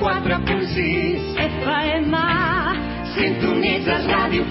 4 punt 6 FM Sintonitzes Ràdio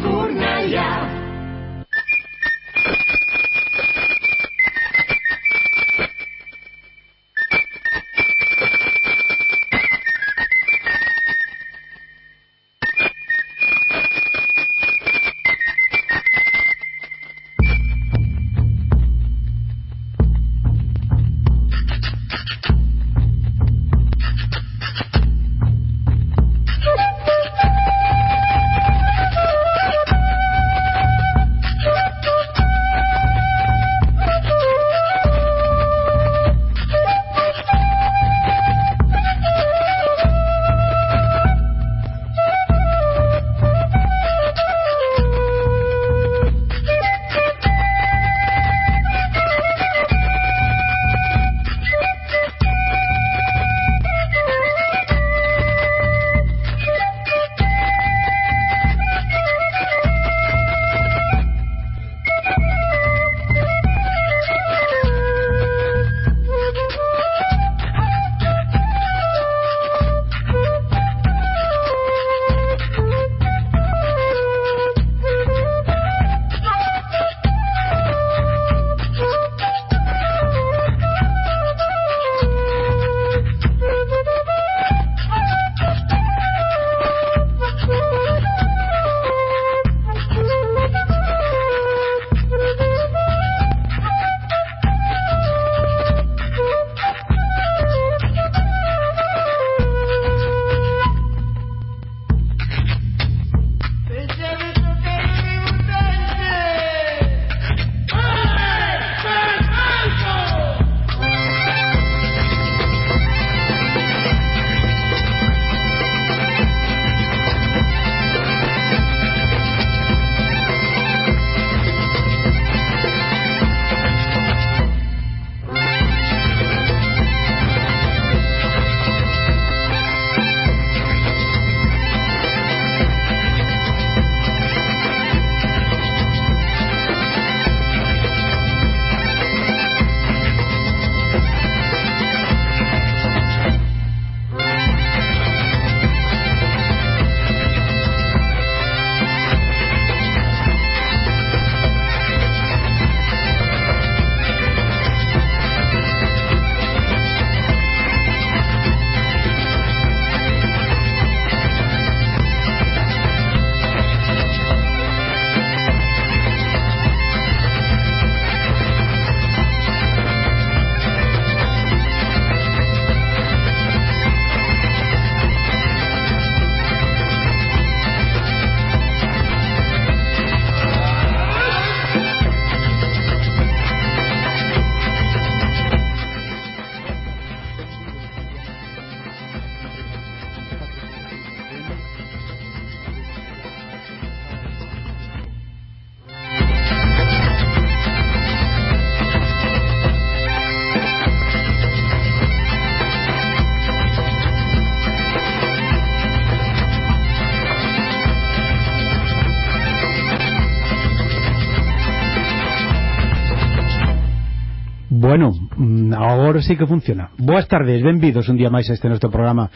agora sí que funciona. Boas tardes, benvidos un día máis a este noso programa.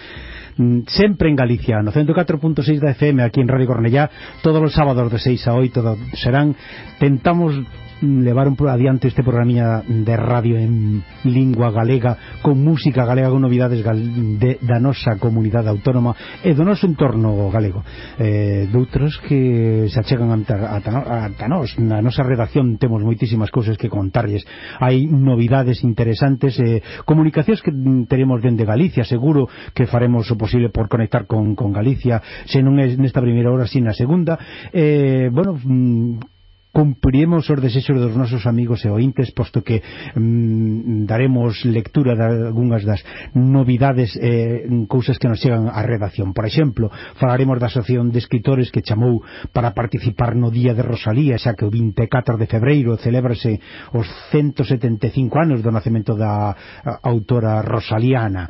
Mm, sempre en Galicia, no 104.6 da FM, aquí en Radio Cornellá, todos os sábados de 6 a 8 serán, tentamos Mm, levar un, adiante este programinha de radio en lingua galega con música galega, con novidades gal, de, da nosa comunidade autónoma e do noso entorno galego. Eh, doutros que se achegan ata, ata, ata nós na nosa redacción temos moitísimas cousas que contarlles. Hai novidades interesantes eh, comunicacións que teremos dende Galicia seguro que faremos o posible por conectar con, con Galicia se non é nesta primeira hora, si na segunda. Eh, bueno, mm, cumpriremos os desexos dos nosos amigos e ointes posto que mm, daremos lectura de algunhas das novidades e eh, cousas que nos chegan á redacción. Por exemplo, falaremos da Asociación de Escritores que chamou para participar no Día de Rosalía xa que o 24 de febreiro celebrase os 175 anos do nacemento da autora rosaliana.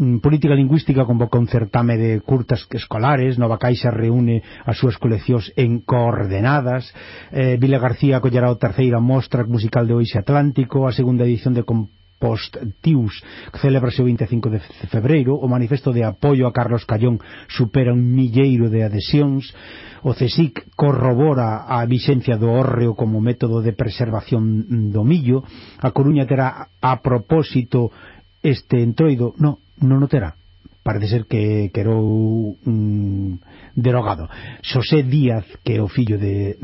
Mm, política Lingüística convoca un certame de curtas escolares, Nova Caixa reúne as súas coleccións en coordenadas, eh, Vila García acollerá o terceira mostra musical de Oixe Atlántico, a segunda edición de Post-Tius, que celebrase o 25 de febreiro, o manifesto de apoio a Carlos Callón supera un milleiro de adhesións, o CSIC corrobora a vixencia do hórreo como método de preservación do millo, a Coruña terá a propósito este entroido, no, non o terá parece ser que querou mm, derogado. Xosé Díaz, que é o fillo de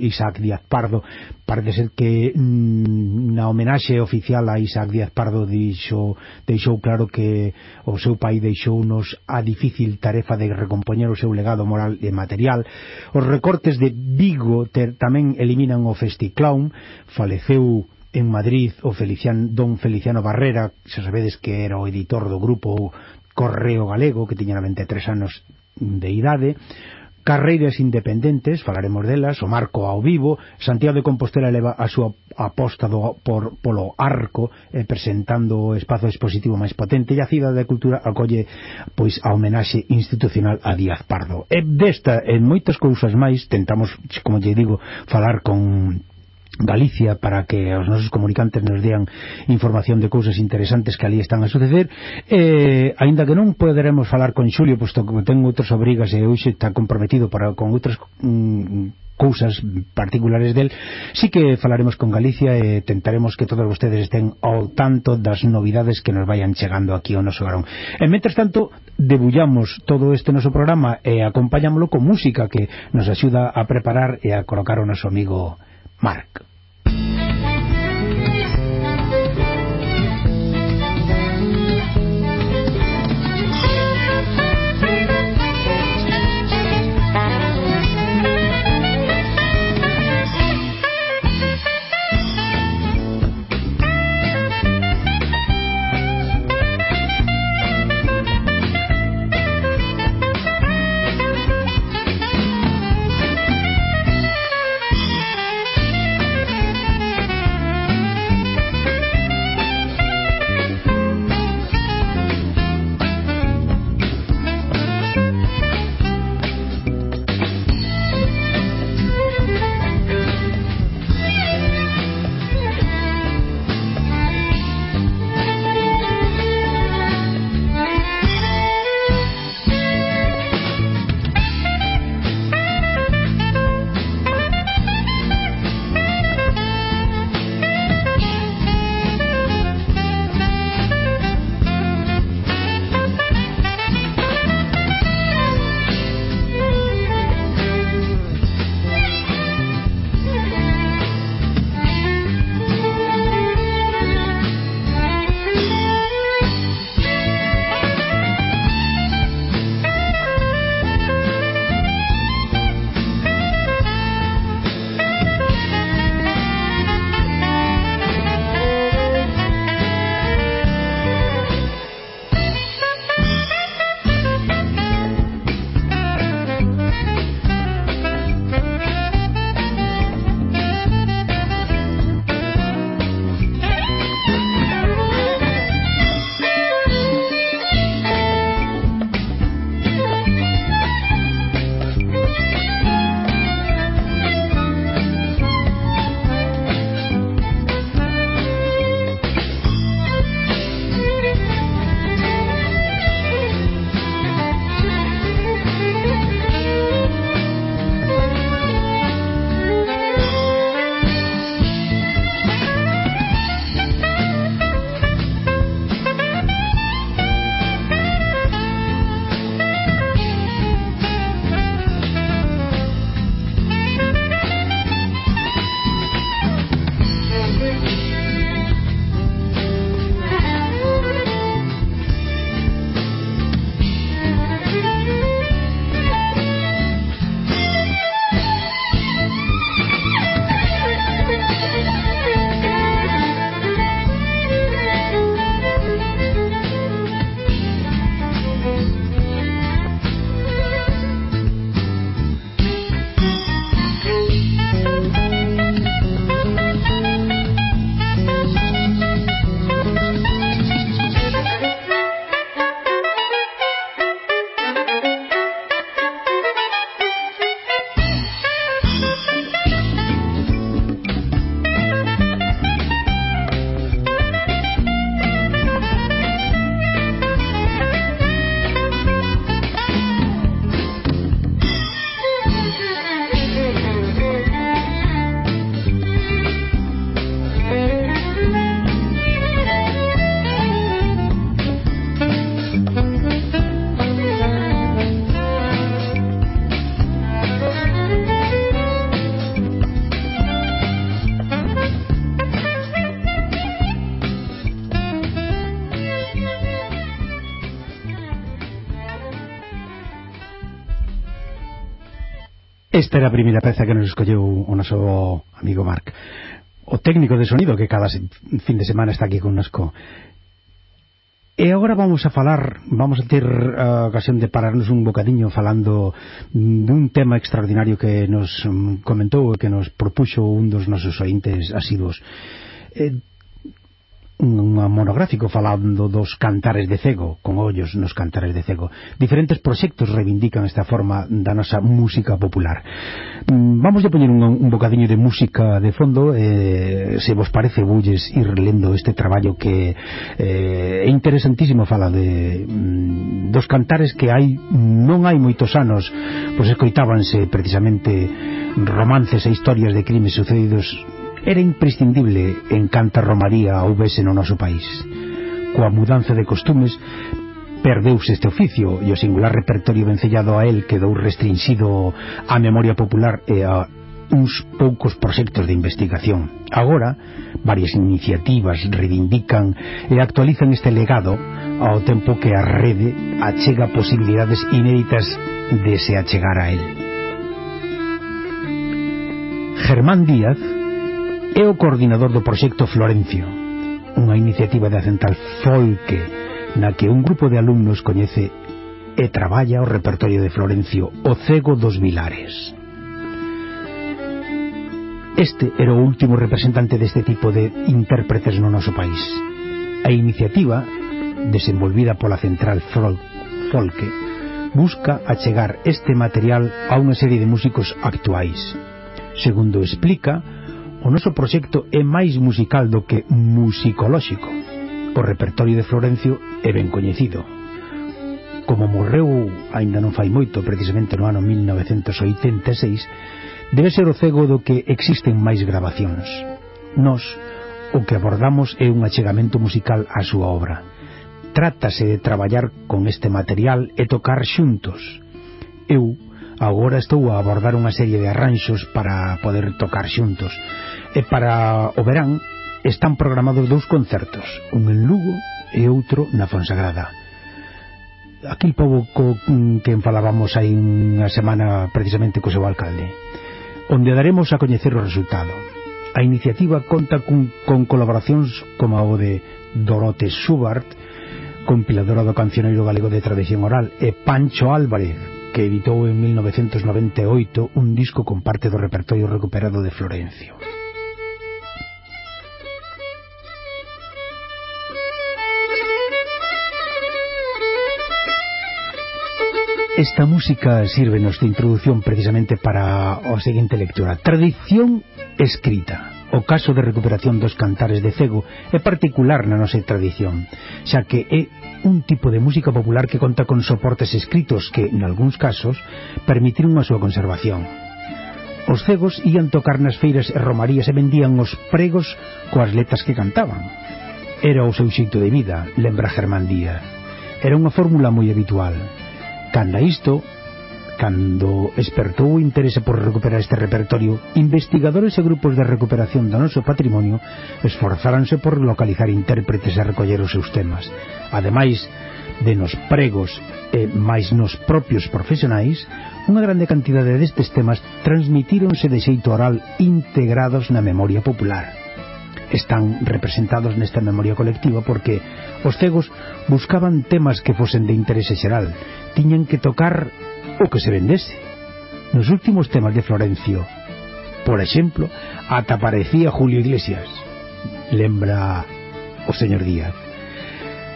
Isaac Díaz Pardo, parece ser que mm, na homenaxe oficial a Isaac Díaz Pardo dixo, deixou claro que o seu pai deixounos a difícil tarefa de recompoñer o seu legado moral e material. Os recortes de Vigo ter, tamén eliminan o Festiclown, faleceu en Madrid o Felician, don Feliciano Barrera, se sabedes que era o editor do grupo Correo Galego, que tiña 93 anos de idade, carreiras independentes, falaremos delas, o marco ao vivo, Santiago de Compostela leva a súa aposta do, por, polo arco, eh, presentando o espazo expositivo máis potente, e a Cidade da Cultura acolle pois a homenaxe institucional a Díaz Pardo. E desta, en moitas cousas máis, tentamos, como lle digo, falar con Galicia para que os nosos comunicantes nos dean información de cousas interesantes que ali están a suceder. E, aínda que non poderemos falar con Xulio posto que ten outras obrigas e hoxe está comprometido para con outras mm, cousas particulares del sí que falaremos con Galicia e tentaremos que todos vostedes estén ao tanto das novidades que nos vayan chegando aquí ao noso garón. E mentres tanto debullamos todo este noso programa e acompañámoslo con música que nos axuda a preparar e a colocar o noso amigo Mark. Esta era a primeira peza que nos escolleu o noso amigo Marc. O técnico de sonido que cada fin de semana está aquí connosco. E agora vamos a falar, vamos a ter a ocasión de pararnos un bocadiño falando dun tema extraordinario que nos comentou e que nos propuxo un dos nosos ointes asiduos. Eh, un monográfico falando dos cantares de cego, con ollos nos cantares de cego. Diferentes proxectos reivindican esta forma da nosa música popular. Mm, vamos a poñer un, un bocadiño de música de fondo, eh, se vos parece bulles ir lendo este traballo que eh, é interesantísimo, fala de mm, dos cantares que hai non hai moitos anos, pois escoitábanse precisamente romances e historias de crimes sucedidos era imprescindible en canta romaría houvese no noso país. Coa mudanza de costumes, perdeuse este oficio e o singular repertorio vencellado a él quedou restringido á memoria popular e a uns poucos proxectos de investigación. Agora, varias iniciativas reivindican e actualizan este legado ao tempo que a rede achega posibilidades inéditas de se achegar a él. Germán Díaz É o coordinador do proxecto Florencio, unha iniciativa da Central Folque na que un grupo de alumnos coñece e traballa o repertorio de Florencio O Cego dos Vilares. Este era o último representante deste tipo de intérpretes no noso país. A iniciativa, desenvolvida pola Central Folque, busca achegar este material a unha serie de músicos actuais. Segundo explica, O noso proxecto é máis musical do que musicolóxico. O repertorio de Florencio é ben coñecido. Como morreu aínda non fai moito, precisamente no ano 1986, debe ser o cego do que existen máis grabacións. Nos, o que abordamos é un achegamento musical á súa obra. Trátase de traballar con este material e tocar xuntos. Eu, Agora estou a abordar unha serie de arranxos para poder tocar xuntos. E para o verán están programados dous concertos, un en Lugo e outro na Fonsagrada. Aquil povo co, mm, que falábamos hai unha semana precisamente co seu alcalde, onde daremos a coñecer o resultado. A iniciativa conta cun, con colaboracións como o de Dorote Schubert, compiladora do cancioneiro galego de tradición oral, e Pancho Álvarez, que editou en 1998 un disco con parte do repertorio recuperado de Florencio. Esta música sírvenos de introdución precisamente para a seguinte lectura. Tradición escrita. O caso de recuperación dos cantares de cego é particular na nosa tradición, xa que é un tipo de música popular que conta con soportes escritos que, en algúns casos, permitiron a súa conservación. Os cegos ían tocar nas feiras e romarías e vendían os pregos coas letras que cantaban. Era o seu xeito de vida, lembra Germán Díaz. Era unha fórmula moi habitual. Canda isto, Cando espertou o interese por recuperar este repertorio, investigadores e grupos de recuperación do noso patrimonio esforzáranse por localizar intérpretes e recoller os seus temas. Ademais de nos pregos e máis nos propios profesionais, unha grande cantidade destes temas transmitíronse de xeito oral integrados na memoria popular están representados nesta memoria colectiva porque os cegos buscaban temas que fosen de interese xeral tiñan que tocar o que se vendese. Nos últimos temas de Florencio, por exemplo, ata parecía Julio Iglesias, lembra o señor Díaz.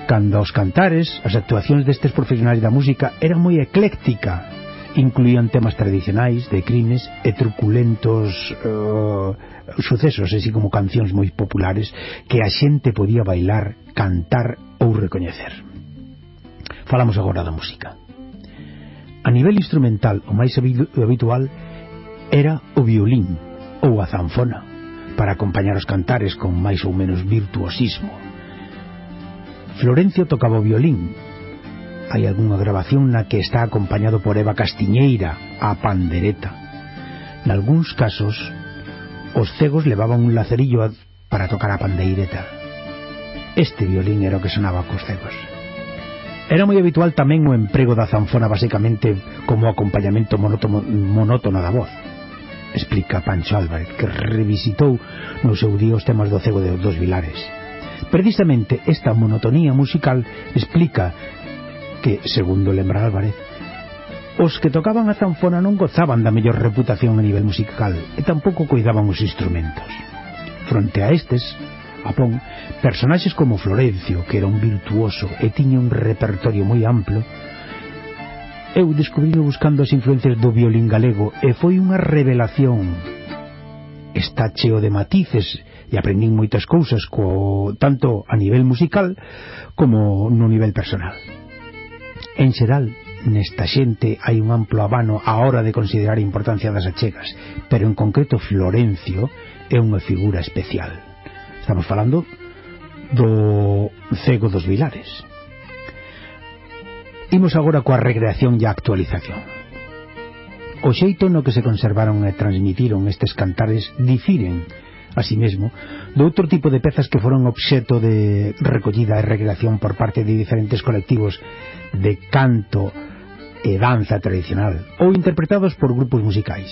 Cando os cantares, as actuacións destes profesionais da música eran moi ecléctica, incluían temas tradicionais de crimes e truculentos uh, sucesos, así como cancións moi populares que a xente podía bailar, cantar ou recoñecer. Falamos agora da música. A nivel instrumental, o máis habitual era o violín ou a zanfona para acompañar os cantares con máis ou menos virtuosismo. Florencio tocaba o violín. Hai algunha grabación na que está acompañado por Eva Castiñeira, a pandereta. Nalgúns casos, os cegos levaban un lacerillo para tocar a pandeireta. Este violín era o que sonaba cos cegos. Era moi habitual tamén o emprego da zanfona basicamente como acompañamento monótono, monótono da voz explica Pancho Álvarez, que revisitou no seu día os temas do cego de dos vilares. Precisamente esta monotonía musical explica que, segundo lembra Álvarez, os que tocaban a zanfona non gozaban da mellor reputación a nivel musical e tampouco cuidaban os instrumentos. Fronte a estes, Japón, personaxes como Florencio, que era un virtuoso e tiña un repertorio moi amplo, eu descubrino buscando as influencias do violín galego e foi unha revelación. Está cheo de matices e aprendín moitas cousas co, tanto a nivel musical como no nivel personal. En xeral, nesta xente hai un amplo abano á hora de considerar a importancia das achegas, pero en concreto Florencio é unha figura especial. Estamos falando do cego dos vilares. Imos agora coa recreación e a actualización. O xeito no que se conservaron e transmitiron estes cantares difiren, así mesmo, de outro tipo de pezas que foron obxeto de recollida e recreación por parte de diferentes colectivos de canto e danza tradicional ou interpretados por grupos musicais.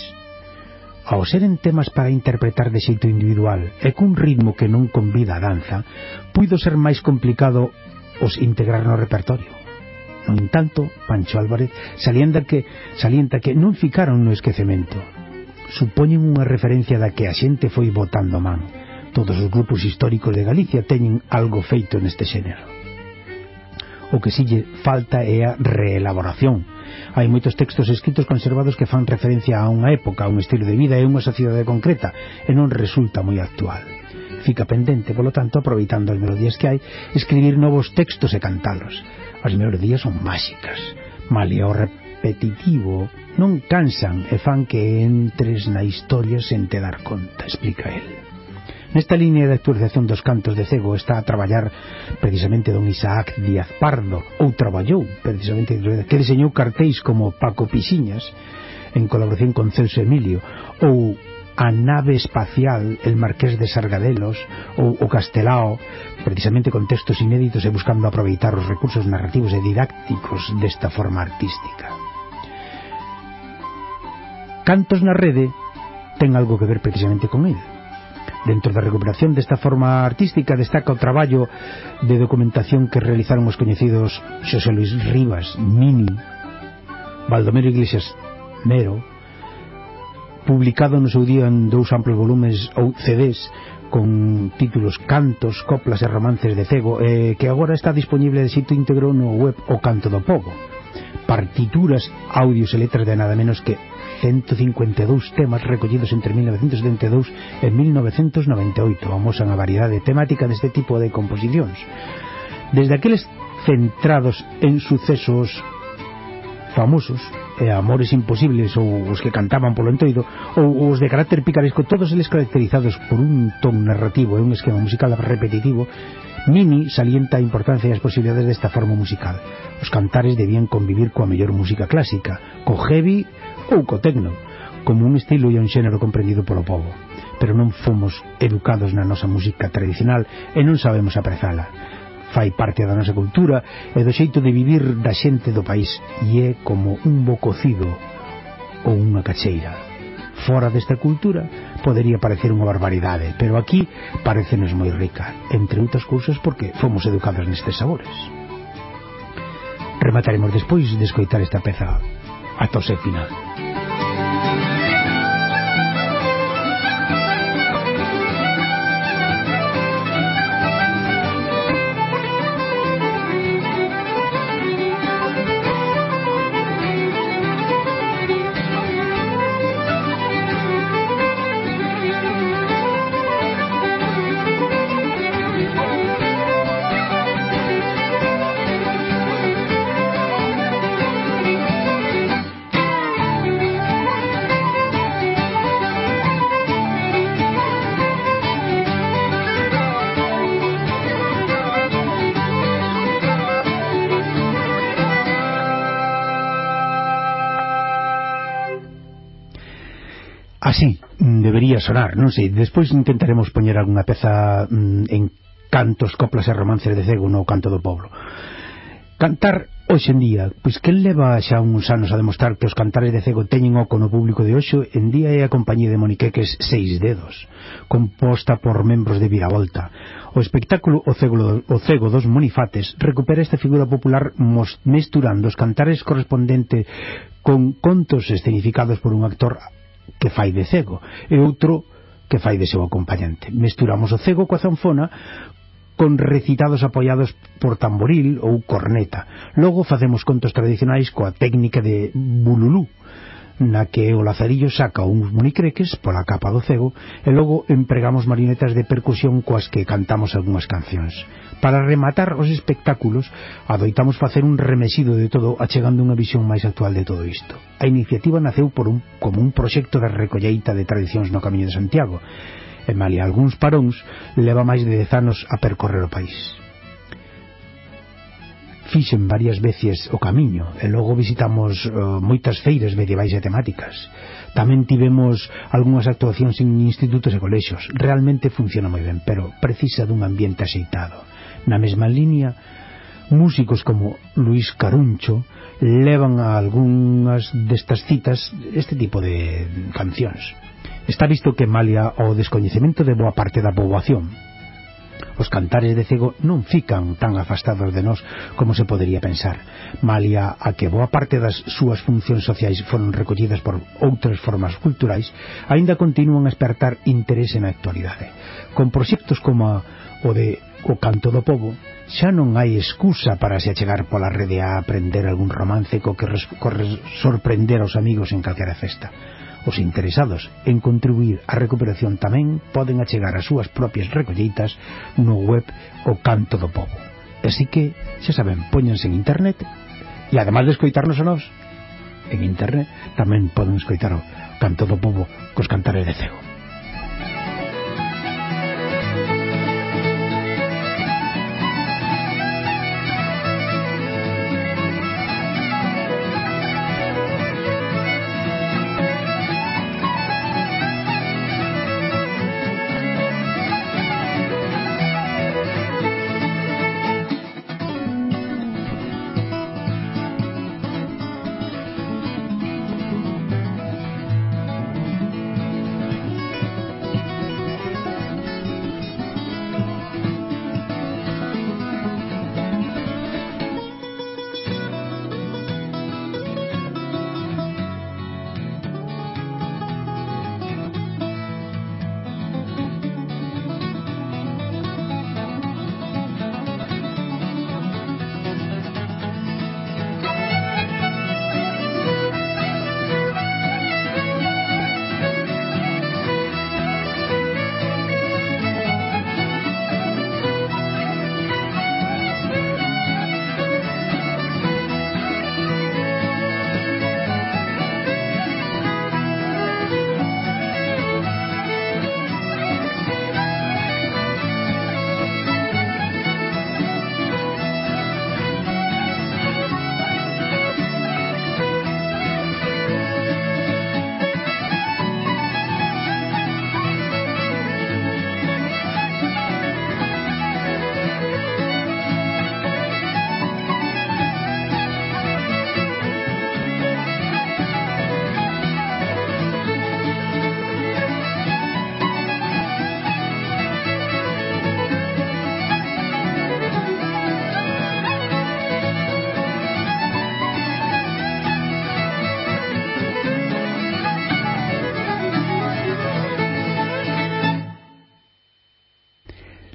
Ao seren temas para interpretar de xeito individual e cun ritmo que non convida a danza, puido ser máis complicado os integrar no repertorio. No entanto, Pancho Álvarez salienta que, salienta que non ficaron no esquecemento. Supoñen unha referencia da que a xente foi botando man. Todos os grupos históricos de Galicia teñen algo feito neste xénero o que sille falta é a reelaboración. Hai moitos textos escritos conservados que fan referencia a unha época, a un estilo de vida e a unha sociedade concreta, e non resulta moi actual. Fica pendente, polo tanto, aproveitando as melodías que hai, escribir novos textos e cantalos. As melodías son máxicas, malia o repetitivo, non cansan e fan que entres na historia sen te dar conta, explica el. Nesta liña de actualización dos cantos de cego está a traballar precisamente don Isaac Díaz Pardo, ou traballou precisamente, que diseñou cartéis como Paco Pixiñas, en colaboración con Celso Emilio, ou a nave espacial El Marqués de Sargadelos ou o Castelao precisamente con textos inéditos e buscando aproveitar os recursos narrativos e didácticos desta forma artística. Cantos na rede ten algo que ver precisamente con ele Dentro da recuperación desta forma artística destaca o traballo de documentación que realizaron os coñecidos Xosé Luis Rivas, Mini, Baldomero Iglesias Mero, publicado no seu día en dous amplos volumes ou CDs con títulos Cantos, Coplas e Romances de Cego eh, que agora está disponible de sitio íntegro no web O Canto do Pobo. Partituras, audios e letras de nada menos que 152 temas recollidos entre 1972 e 1998. Amosan a variedade temática deste tipo de composicións. Desde aqueles centrados en sucesos famosos e amores imposibles ou os que cantaban polo entoido ou os de carácter picaresco todos eles caracterizados por un ton narrativo e un esquema musical repetitivo Mini salienta a importancia e as posibilidades desta forma musical os cantares debían convivir coa mellor música clásica co heavy ou co tecno, como un estilo e un xénero comprendido polo povo pero non fomos educados na nosa música tradicional e non sabemos aprezala. Fai parte da nosa cultura e do xeito de vivir da xente do país e é como un bococido ou unha cacheira. Fora desta cultura podería parecer unha barbaridade pero aquí parecenos moi rica entre outras cousas porque fomos educados nestes sabores. Remataremos despois de escoitar esta peza. A tose final sonar, non sei, despois intentaremos poñer algunha peza mm, en cantos, coplas e romances de cego no canto do poblo. Cantar hoxe en día, pois que leva xa uns anos a demostrar que os cantares de cego teñen oco no público de hoxe, en día é a compañía de Moniqueques Seis Dedos, composta por membros de Viravolta. O espectáculo O Cego, o cego dos Monifates recupera esta figura popular mesturando os cantares correspondente con contos escenificados por un actor que fai de cego, e outro que fai de seu acompañante. Mesturamos o cego coa zanfona con recitados apoiados por tamboril ou corneta. Logo facemos contos tradicionais coa técnica de bululú, na que o lazarillo saca uns monicreques pola capa do cego e logo empregamos marionetas de percusión coas que cantamos algunhas cancións. Para rematar os espectáculos, adoitamos facer un remexido de todo achegando unha visión máis actual de todo isto. A iniciativa naceu por un, como un proxecto de recolleita de tradicións no Camiño de Santiago, e malia algúns paróns, leva máis de 10 anos a percorrer o país fixen varias veces o camiño e logo visitamos uh, moitas feiras medievais e temáticas. Tamén tivemos algunhas actuacións en institutos e colexos realmente funciona moi ben pero precisa dun ambiente axeitado. Na mesma línea músicos como Luis Caruncho levan a algunhas destas citas este tipo de cancións. Está visto que malia o descoñecemento de boa parte da poboación. Os cantares de cego non fican tan afastados de nós como se podería pensar. Malia a que boa parte das súas funcións sociais foron recollidas por outras formas culturais, aínda continúan a espertar interese na actualidade. Con proxectos como o de O Canto do Pobo, xa non hai excusa para se achegar pola rede a aprender algún romance co que sorprender aos amigos en calquera festa. Os interesados en contribuir á recuperación tamén poden achegar as súas propias recolleitas no web O Canto do Pobo. Así que, xa saben, poñense en internet e además de escoitarnos a nós en internet tamén poden escoitar o Canto do Pobo cos cantares de cego.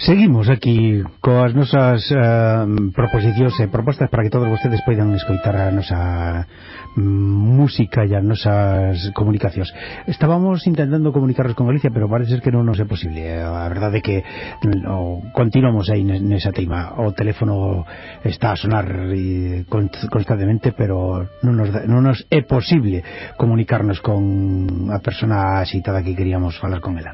Seguimos aquí coas nosas uh, proposicións e propostas para que todos vostedes poidan escoitar a nosa mm, música e as nosas comunicacións. Estábamos intentando comunicarnos con Galicia, pero parece que non nos é posible. A verdade é que no, continuamos aí nesa tema. O teléfono está a sonar constantemente, pero non nos, da, non nos é posible comunicarnos con a persona citada que queríamos falar con ela.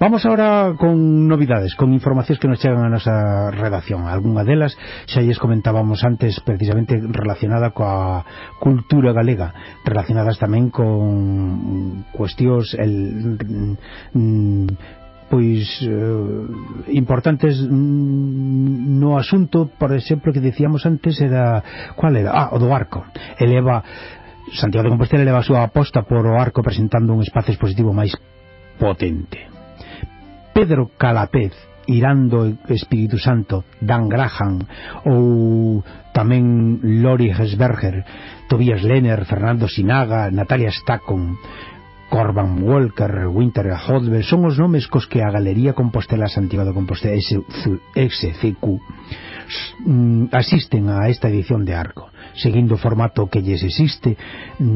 Vamos ahora con novidades, con informacións que nos chegan a nosa redacción. Algúnha delas xa lles comentábamos antes precisamente relacionada coa cultura galega, relacionadas tamén con cuestións el, mm, pois eh, importantes mm, no asunto, por exemplo, que decíamos antes era cual era? Ah, o do arco. Eleva Santiago de Compostela eleva a súa aposta por o arco presentando un espazo expositivo máis potente. Pedro Calapez Irando o Espírito Santo, Dan Graham ou tamén Lori Hesberger, Tobias Lenner, Fernando Sinaga, Natalia Stacon, Corban Walker, Winter Hodvel, son os nomes cos que a Galería Compostela Santiago de Compostela SCQ mm, asisten a esta edición de Arco, seguindo o formato que lles existe.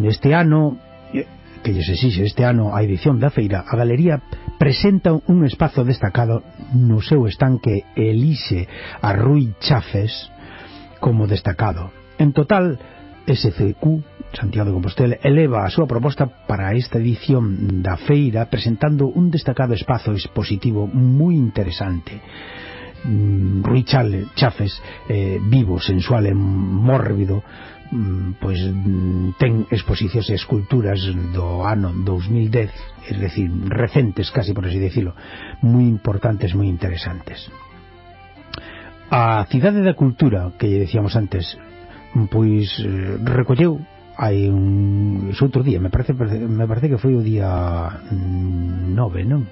Este ano que lles exixe este ano a edición da feira, a Galería presenta un espazo destacado no seu estanque Elixe a Rui Chafes como destacado. En total, SCQ Santiago de Compostela eleva a súa proposta para esta edición da feira presentando un destacado espazo expositivo moi interesante Tony Chafes eh, vivo, sensual e mórbido pois ten exposicións e esculturas do ano 2010 é dicir, recentes casi por así decirlo moi importantes, moi interesantes a Cidade da Cultura que decíamos antes mm, pois eh, recolleu hai un outro día me parece, me parece que foi o día 9, non?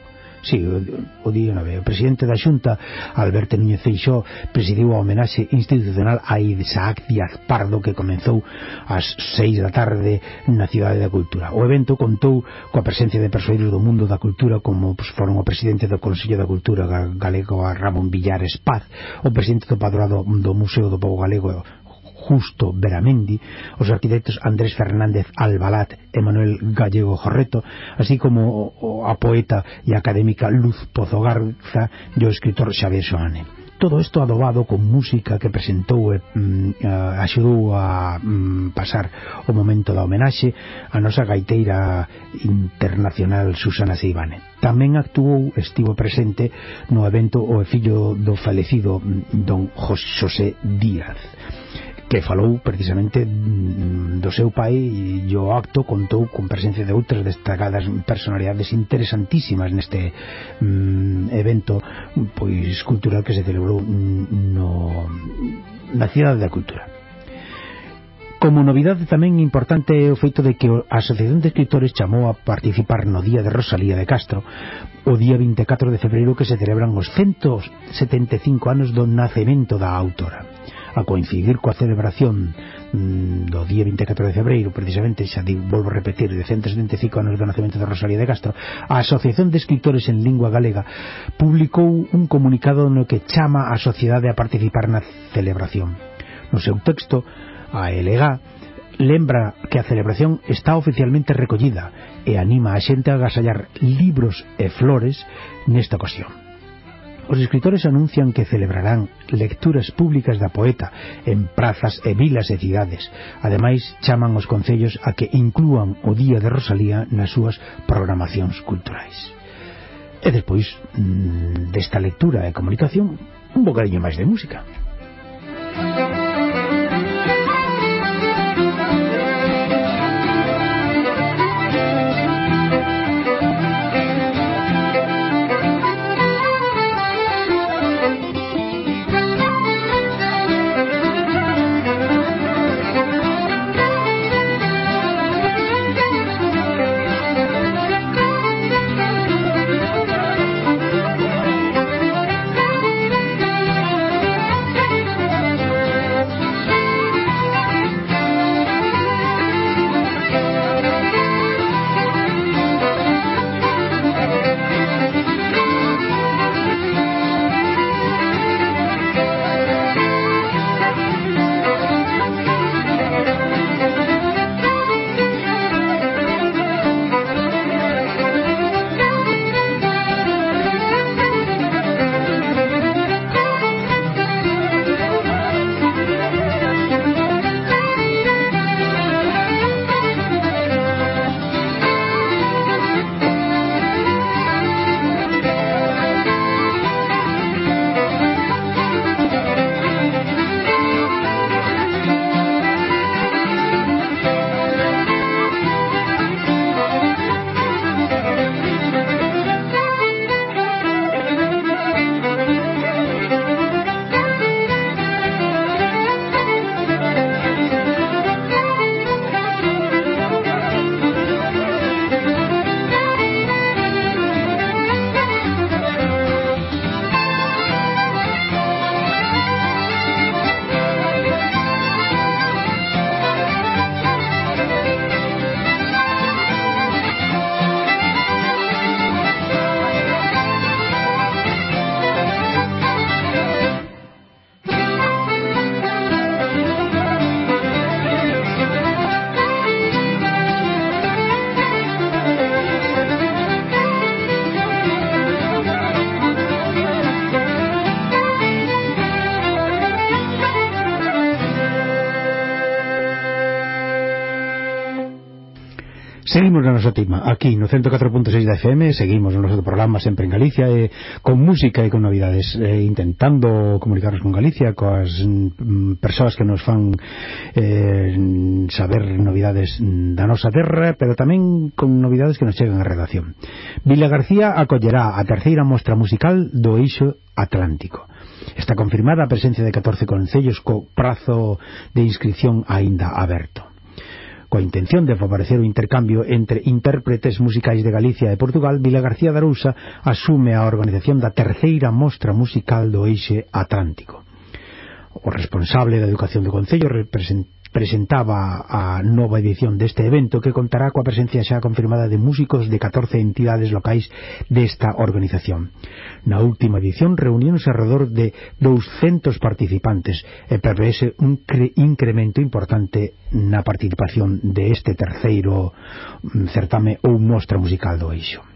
sí, o día nove, o presidente da Xunta, Alberto Núñez Feixó, presidiu a homenaxe institucional a Isaac Díaz Pardo que comenzou ás seis da tarde na Cidade da Cultura. O evento contou coa presencia de persoeiros do mundo da cultura como pues, foron o presidente do Consello da Cultura Galego a Ramón Villares Paz, o presidente do Padroado do Museo do Pobo Galego Justo Beramendi, os arquitectos Andrés Fernández Albalat e Manuel Gallego Jorreto, así como a poeta e académica Luz Pozo Garza e o escritor Xavier Soane. Todo isto adobado con música que presentou e mm, axudou a mm, pasar o momento da homenaxe a nosa gaiteira internacional Susana Seibane. Tamén actuou, estivo presente no evento o fillo do falecido mm, don José Díaz que falou precisamente mm, do seu pai e o acto contou con presencia de outras destacadas personalidades interesantísimas neste mm, evento pois cultural que se celebrou mm, no, na cidade da cultura. Como novidade tamén importante é o feito de que a Asociación de Escritores chamou a participar no Día de Rosalía de Castro o día 24 de febreiro que se celebran os 175 anos do nacemento da autora a coincidir coa celebración mm, do día 24 de febreiro precisamente, xa di, volvo a repetir de 175 anos do nacemento de Rosalía de Castro a Asociación de Escritores en Lingua Galega publicou un comunicado no que chama a sociedade a participar na celebración no seu texto a LGA lembra que a celebración está oficialmente recollida e anima a xente a agasallar libros e flores nesta ocasión. Os escritores anuncian que celebrarán lecturas públicas da poeta en prazas e vilas e cidades. Ademais, chaman os concellos a que inclúan o Día de Rosalía nas súas programacións culturais. E despois mm, desta lectura e comunicación, un bocadinho máis de música. Música Seguimos na nosa tema, aquí no 104.6 da FM, seguimos no noso programa sempre en Galicia e con música e con novidades, e, intentando comunicarnos con Galicia, coas mm, persoas que nos fan eh, saber novidades da nosa terra, pero tamén con novidades que nos chegan a redacción. Vila García acollerá a terceira mostra musical do Eixo Atlántico. Está confirmada a presencia de 14 concellos co prazo de inscripción aínda aberto coa intención de favorecer o intercambio entre intérpretes musicais de Galicia e Portugal, Vila García de Arousa asume a organización da terceira mostra musical do Eixe Atlántico. O responsable da Educación do Concello representante presentaba a nova edición deste evento que contará coa presencia xa confirmada de músicos de 14 entidades locais desta organización. Na última edición reuníronse alrededor de 200 participantes e prevese un incremento importante na participación de este terceiro mm, certame ou mostra musical do Eixo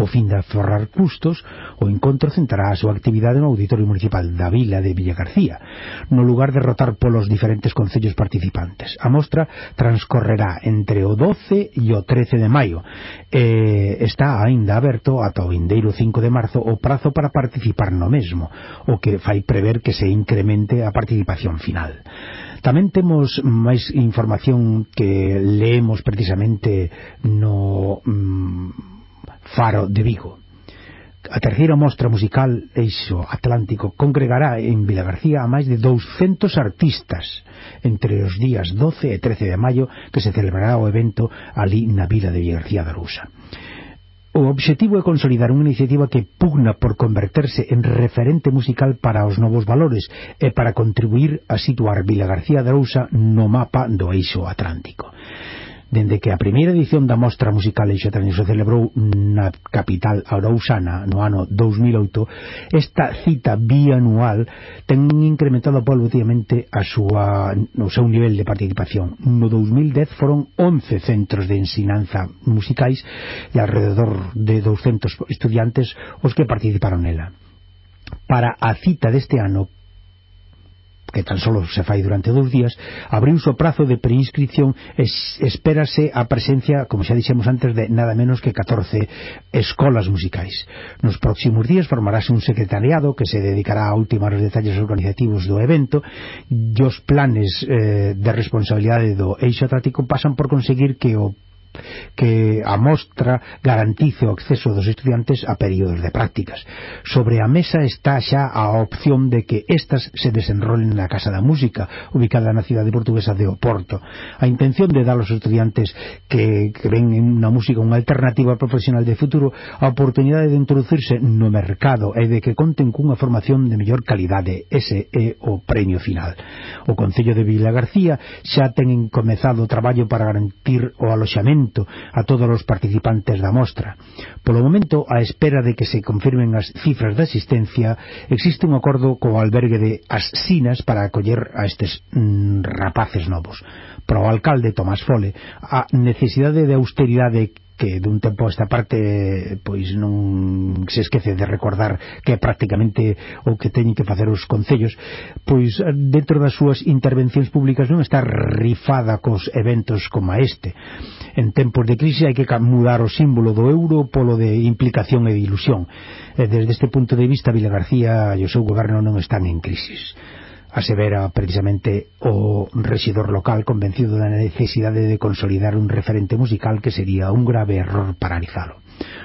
co fin de aforrar custos, o encontro centrará a súa actividade no Auditorio Municipal da Vila de Villagarcía, no lugar de rotar polos diferentes concellos participantes. A mostra transcorrerá entre o 12 e o 13 de maio. E está aínda aberto ata o vindeiro 5 de marzo o prazo para participar no mesmo, o que fai prever que se incremente a participación final. Tamén temos máis información que leemos precisamente no mm, Faro de Vigo. A terceira mostra musical Eixo Atlántico congregará en Vila García a máis de 200 artistas entre os días 12 e 13 de maio que se celebrará o evento ali na Vila de Vila García da Rusa. O obxectivo é consolidar unha iniciativa que pugna por converterse en referente musical para os novos valores e para contribuir a situar Vila García de Ousa no mapa do eixo atlántico. Dende que a primeira edición da Mostra Musical en se celebrou na capital Arousana no ano 2008, esta cita bianual ten incrementado polutivamente a súa, o seu nivel de participación. No 2010 foron 11 centros de ensinanza musicais e alrededor de 200 estudiantes os que participaron nela para a cita deste ano que tan solo se fai durante dous días, abriuse o prazo de preinscripción e espérase a presencia, como xa dixemos antes, de nada menos que 14 escolas musicais. Nos próximos días formarase un secretariado que se dedicará a ultimar os detalles organizativos do evento e os planes eh, de responsabilidade do Eixo atlático pasan por conseguir que o que a mostra garantice o acceso dos estudiantes a períodos de prácticas. Sobre a mesa está xa a opción de que estas se desenrolen na Casa da Música, ubicada na cidade portuguesa de Oporto. A intención de dar aos estudiantes que, que ven na música unha alternativa profesional de futuro a oportunidade de introducirse no mercado e de que conten cunha formación de mellor calidade. Ese é o premio final. O Concello de Vila García xa ten comezado o traballo para garantir o aloxamento momento a todos os participantes da mostra. Polo momento, a espera de que se confirmen as cifras de asistencia, existe un acordo co albergue de Asinas para acoller a estes mm, rapaces novos. Pro alcalde Tomás Fole, a necesidade de austeridade que dun tempo esta parte pois non se esquece de recordar que é prácticamente o que teñen que facer os concellos pois dentro das súas intervencións públicas non está rifada cos eventos como este. En tempos de crise hai que mudar o símbolo do euro polo de implicación e de ilusión. Desde este punto de vista Vila García e o seu goberno non están en crisis. Asevera precisamente o rexidor local convencido da necesidade de consolidar un referente musical que sería un grave error paralizalo.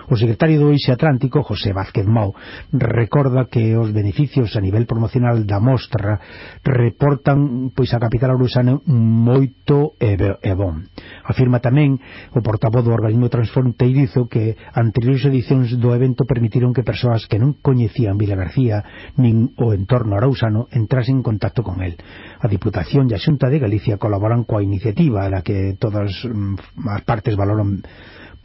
O secretario do Eixe Atlántico, José Vázquez Mau, recorda que os beneficios a nivel promocional da mostra reportan pois a capital orusana moito e, e bon. Afirma tamén o portavoz do organismo transfronteirizo que anteriores edicións do evento permitiron que persoas que non coñecían Vila García nin o entorno arausano entrasen en contacto con el. A Diputación e a Xunta de Galicia colaboran coa iniciativa a la que todas mm, as partes valoran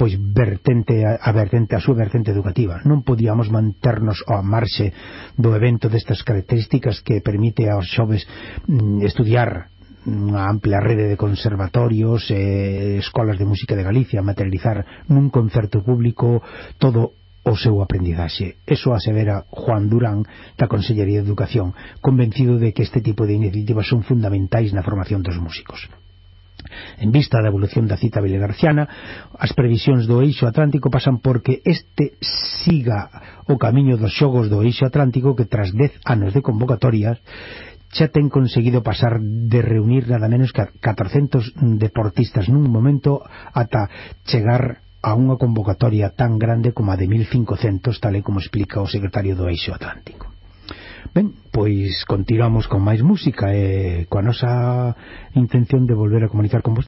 pois vertente a, a vertente a súa vertente educativa. Non podíamos manternos ao marxe do evento destas características que permite aos xoves mm, estudiar unha ampla rede de conservatorios e escolas de música de Galicia materializar nun concerto público todo o seu aprendizaxe. Eso asevera Juan Durán da Consellería de Educación, convencido de que este tipo de iniciativas son fundamentais na formación dos músicos. En vista da evolución da cita belegarciana, as previsións do eixo atlántico pasan porque este siga o camiño dos xogos do eixo atlántico que tras 10 anos de convocatorias xa ten conseguido pasar de reunir nada menos que 400 deportistas nun momento ata chegar a unha convocatoria tan grande como a de 1500 tal e como explica o secretario do Eixo Atlántico. Ben, pois continuamos con máis música e coa nosa intención de volver a comunicar con vos